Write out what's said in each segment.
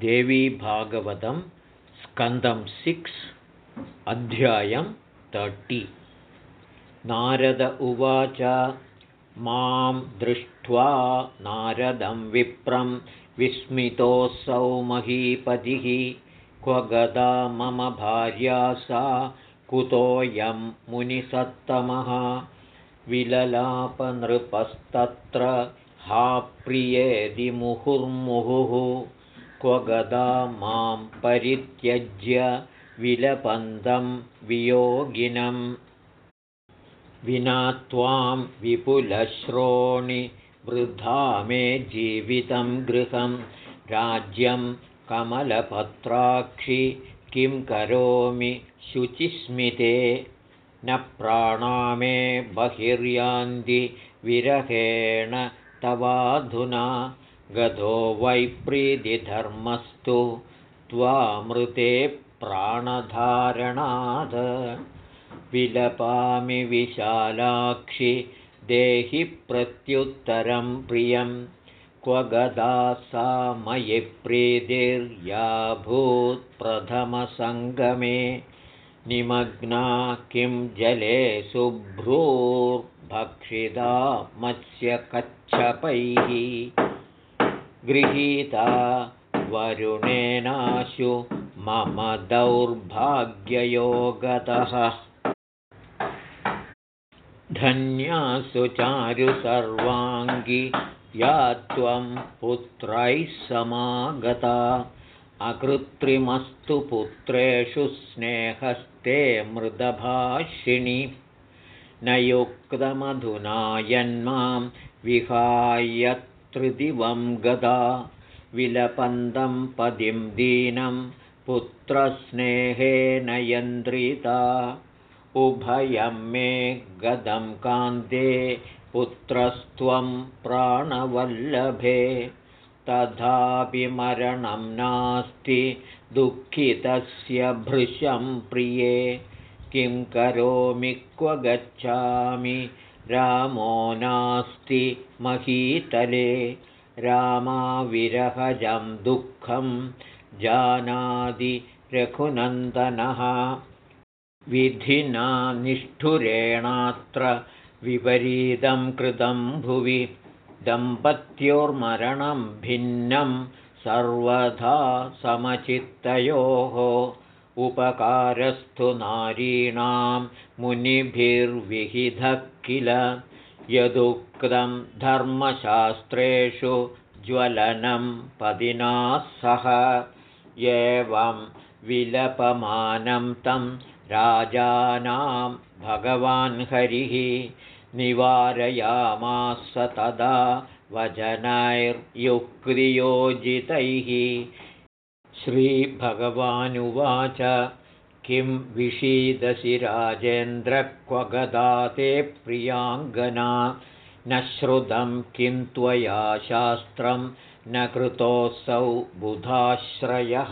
देवीभागवतं स्कन्दं सिक्स् अध्यायं तर्टि। नारद उवाच मां दृष्ट्वा नारदं विप्रं विस्मितोऽसौ महीपतिः। क्व गदा मम भार्या सा कुतोऽयं मुनिसत्तमः। विललापनृपस्तत्र हा प्रियेदि मुहुर्मुहुः क्व गदा मां परित्यज्य विलपन्दं वियोगिनं। विना त्वां विपुलश्रोणि वृद्धा मे जीवितं गृहं। राज्यं कमलपत्राक्षि किं करोमि शुचिस्मिते। न प्राणा मे बहिर्यान्ति विरहेण तवाधुना गतो वैप्रीतिधर्मस्तु त्वामृते प्राणधारणात् विलपामि विशालाक्षि देहि प्रत्युत्तरं प्रियं। क्व गदा सा मयि प्रीतिर्याभूत्प्रथमसङ्गमे निमग्ना किं जले शुभ्रूर्भक्षिता मत्स्यकच्छपैः गृहीता वरुणेनाशु मम दौर्भाग्ययोगतः। धन्यासु चारु सर्वाङ्गी या त्वं पुत्रैः समागता। अकृत्रिमस्तु पुत्रेषु स्नेहस्ते मृदभाषिणि। न युक्तमधुना यन्मां विहाय त्रिदिवं गदा विलपन्दं पदिं दीनं पुत्रस्नेहेन यन्द्रिता। उभयं मे गदं कान्ते पुत्रस्त्वं प्राणवल्लभे। तथापि मरणं नास्ति दुःखितस्य भृशं प्रिये। किं करोमि क्व गच्छामि रामो नास्ति महीतले रामाविरहजं दुःखं जानादि रघुनन्दनः। विधिना निष्ठुरेणात्र विपरीतं कृतं भुवि दम्पत्योर्मरणं भिन्नं सर्वथा समचित्तयोः उपकारस्तु नारीणां मुनिभिर्विहिधः किल? यदुक्तं धर्मशास्त्रेषु ज्वलनं पदिना सह एवं विलपमानं तं राजानां भगवान् हरिः निवारयामास तदा वचनैर्युक्तियोजितैः श्रीभगवानुवाच। किं विषीदसि राजेन्द्र गदा ते प्रियाङ्गना? न श्रुतं किं त्वया शास्त्रं न कृतोऽसौ बुधाश्रयः।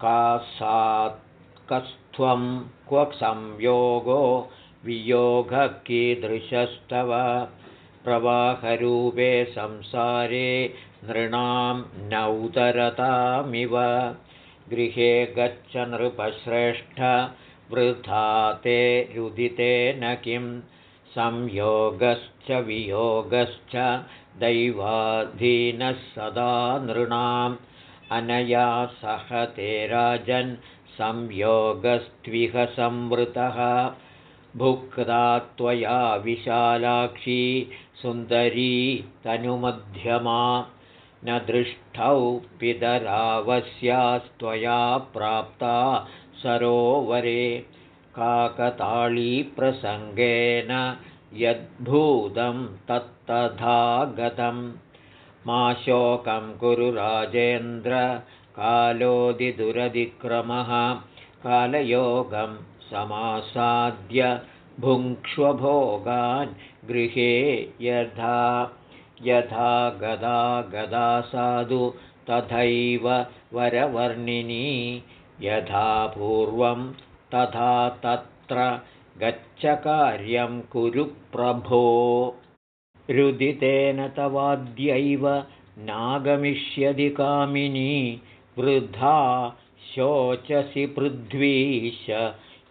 कासात् कस्त्वं क्व संयोगो वियोगः कीदृशस्तव प्रवाहरूपे संसारे नृणां नौतरतामिव। गृहे गच्छ नृपश्रेष्ठ वृथा ते रुदितेन किं। संयोगश्च वियोगश्च दैवाधीनः सदा नृणाम्। अनया सह ते राजन् संयोगस्त्विह संवृतः। भुक्ता त्वया विशालाक्षी सुन्दरी तनुमध्यमा न दृष्टौ पितरावस्यास्त्वया प्राप्ता सरोवरे काकताळीप्रसङ्गेन यद्भूतं तत्तथा गतं मा शोकं कुरु राजेन्द्र कालोदिदुरधिक्रमः कालयोगं समासाद्य भुङ्क्ष्वभोगान् गृहे यथा यथा गदा गदा साधु तथैव वरवर्णिनी यथा पूर्वं तथा तत्र गच्छ कार्यं कुरु प्रभो। रुदितेन तवाद्यैव नागमिष्यदि कामिनी वृद्धा शोचसि पृथ्वीश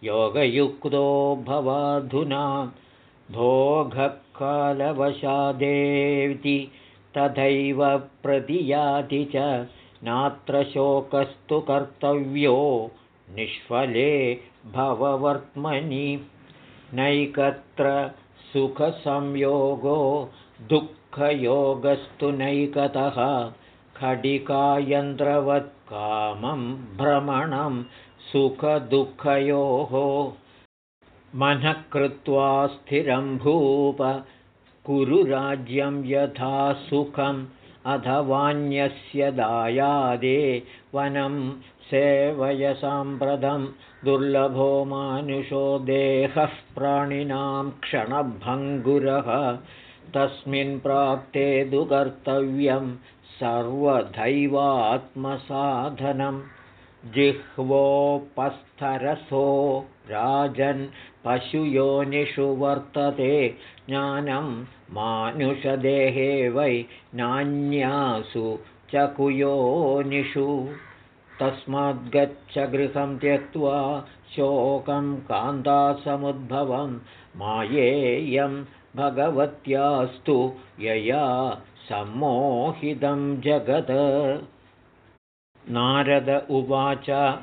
योगयुक्तो भवाधुना भोगकालवशादेति तथैव प्रतियाति च नात्र शोकस्तु कर्तव्यो निष्फले भववर्त्मनि। नैकत्र सुखसंयोगो दुःखयोगस्तु नैकतः खडिकायन्द्रवत्कामं भ्रमणं सुखदुःखयोः मनः कृत्वा स्थिरं भूप कुरु राज्यं यथा सुखम् अथवान्यस्य दायादे वनं सेवय साम्प्रतं दुर्लभो मानुषो देहः प्राणिनां क्षणभङ्गुरः। तस्मिन् प्राप्ते तु कर्तव्यं सर्वदैवात्मसाधनं जिह्वोपस्थरसो राजन् पशुयोनिषु वर्तते। ज्ञानं मानुषदेहे वै नान्यासु चकुयोनिषु। तस्माद्गच्छ गृहं त्यक्त्वा शोकं कान्तासमुद्भवं। मायेयं भगवत्यास्तु यया सम्मोहितं जगत् नारद उवाच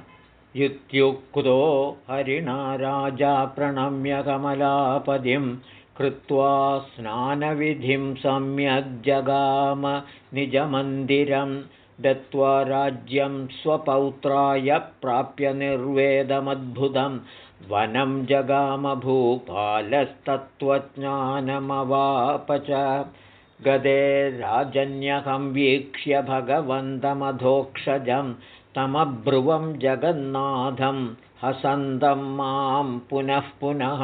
इत्युक्तो हरिणा राजा प्रणम्य कमलापदिं कृत्वा स्नानविधिं सम्यग्जगाम निजमन्दिरं दत्त्वा राज्यं स्वपौत्राय प्राप्य निर्वेदमद्भुतं। वनं जगामभूपालस्तत्त्वज्ञानमवाप च गदे राजन्यहं वीक्ष्य भगवन्तमधोक्षजम् तमब्रुवं जगन्नाथं हसन्तं मां पुनः पुनः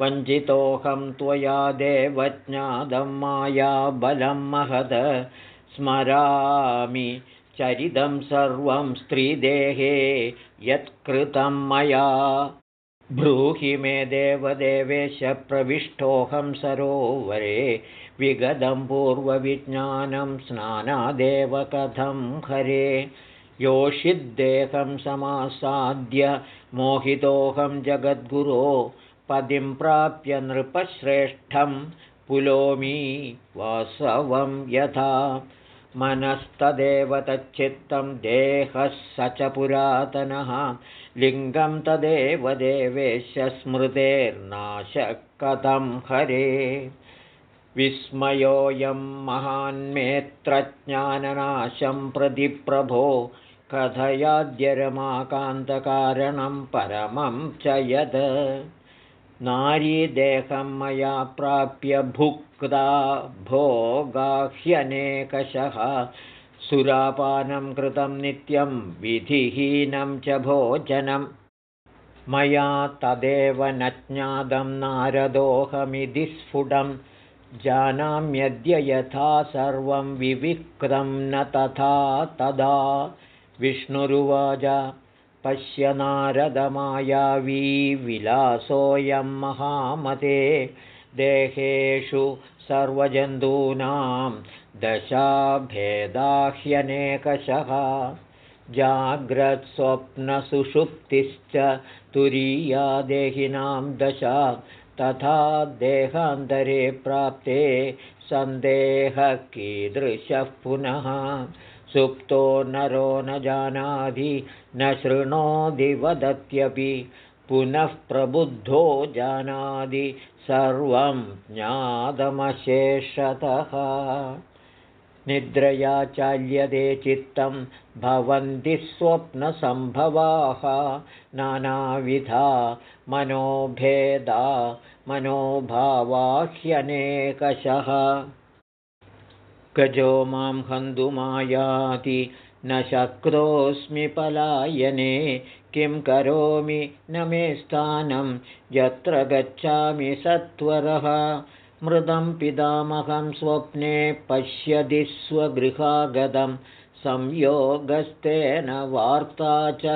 वञ्चितोऽहं त्वया देवज्ञातं माया बलं महद स्मरामि चरितं सर्वं स्त्रीदेहे यत्कृतं मया ब्रूहि मे देवदेवेश प्रविष्टोऽहं सरोवरे विगतं पूर्वविज्ञानं स्नानादेव कथं हरे योषिद्देहं समासाद्य मोहितोऽहं जगद्गुरो पदिं प्राप्य नृपश्रेष्ठं पुलोमी वासवं यथा मनस्तदेव तच्चित्तं देहः स च पुरातनः। लिङ्गं तदेव देवेश स्मृतेर्नाशः कथं हरे। विस्मयोऽयं महान्मेत्रज्ञाननाशं प्रतिप्रभो कथयाद्यरमाकान्तकारणं परमं च यद् नारीदेहं मया प्राप्य भुक्ता भोगाह्यनेकशः। सुरापानं कृतं नित्यं विधिहीनं च भोजनं। मया तदेव न ज्ञातं नारदोऽहमिति स्फुटं। जानाम्यद्य यथा सर्वं विविक्तं न तथा तदा। विष्णुरुवाच पश्य नारदमायावी विलासोऽयं महामते। देहेषु सर्वजन्तूनां दशाभेदाह्यनेकशः। जाग्रत्स्वप्नसुषुप्तिश्च तुरीया देहिनां दशा तथा देहान्तरे प्राप्ते सन्देहः कीदृशः पुनः सुप्तो नरो न जानाति न शृणोति वदत्यपि पुनः प्रबुद्धो जानाति सर्वं ज्ञातमशेषतः। निद्रया चाल्यते चित्तं भवन्ति स्वप्नसम्भवाः। नानाविधा मनोभेदा मनोभावाह्यनेकशः गजो मां हन्तुमायाति न शक्तोऽस्मि पलायने। किं करोमि न मे स्थानं यत्र गच्छामि सत्वरः। मृदं पितामहं स्वप्ने पश्यति स्वगृहागतं संयोगस्तेन वार्ता च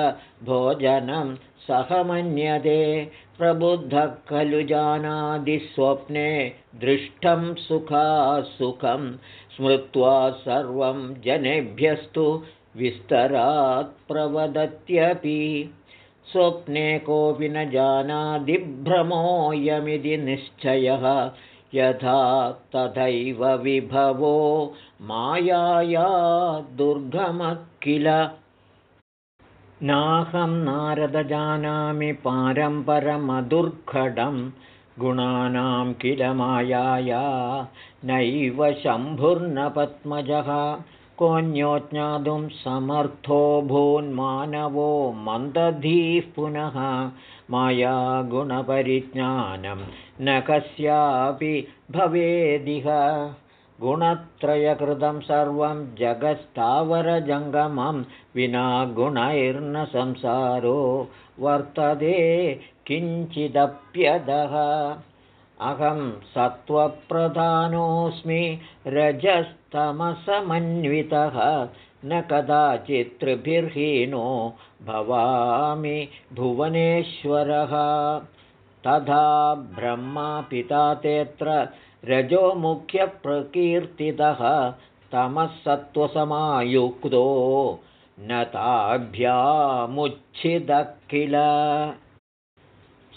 भोजनं सह मन्यते। प्रबुद्धः खलु जानादिस्वप्ने दृष्टं सुखासुखं स्मृत्वा सर्वं जनेभ्यस्तु विस्तरात् प्रवदत्यपि। स्वप्ने कोऽपि न जानादिभ्रमोऽयमिति निश्चयः। यथा तथैव विभवो मायाया दुर्गमः किल नाहं नारदजानामि पारम्परमदुर्घटं गुणानां किल मायाया? नैव शम्भुर्नपद्मजः। कोऽन्यो ज्ञातुं समर्थो भून्मानवो मन्दधीः पुनः। मायागुणपरिज्ञानं न कस्यापि भवेदिह गुणत्रयकृतं सर्वं जगस्तावरजङ्गमं विना गुणैर्न संसारो वर्तते किञ्चिदप्यदः। अहं सत्त्वप्रधानोऽस्मि रजस्तमसमन्वितः न कदाचित्त्रिभिर्हीनो भवामि भुवनेश्वरः। तथा ब्रह्मा पिता तेऽत्र रजो मुख्यप्रकीर्तितः तमः सत्त्वसमायुक्तो न ताभ्यामुच्छिदः किल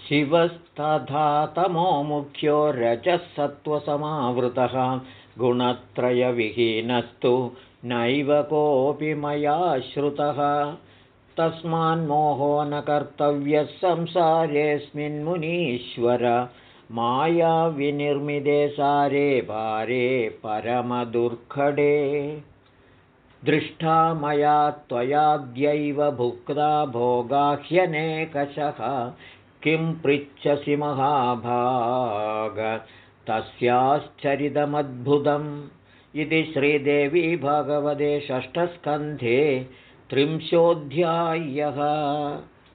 शिवस्तथा तमो मुख्यो रजः सत्त्वसमावृतः गुणत्रयविहीनस्तु नैव कोऽपि मया श्रुतः। तस्मान्मोहो न कर्तव्यः संसारेऽस्मिन्मुनीश्वर मायाविनिर्मिते सारे पारे परमदुर्घटे दृष्टा मया त्वयाद्यैव भुक्ता भोगाह्यनेकशः। किं पृच्छसि महाभाग? तस्याश्चरितमद्भुतम्। इति श्रीदेवी भगवते षष्ठस्कन्धे त्रिंशोऽध्यायः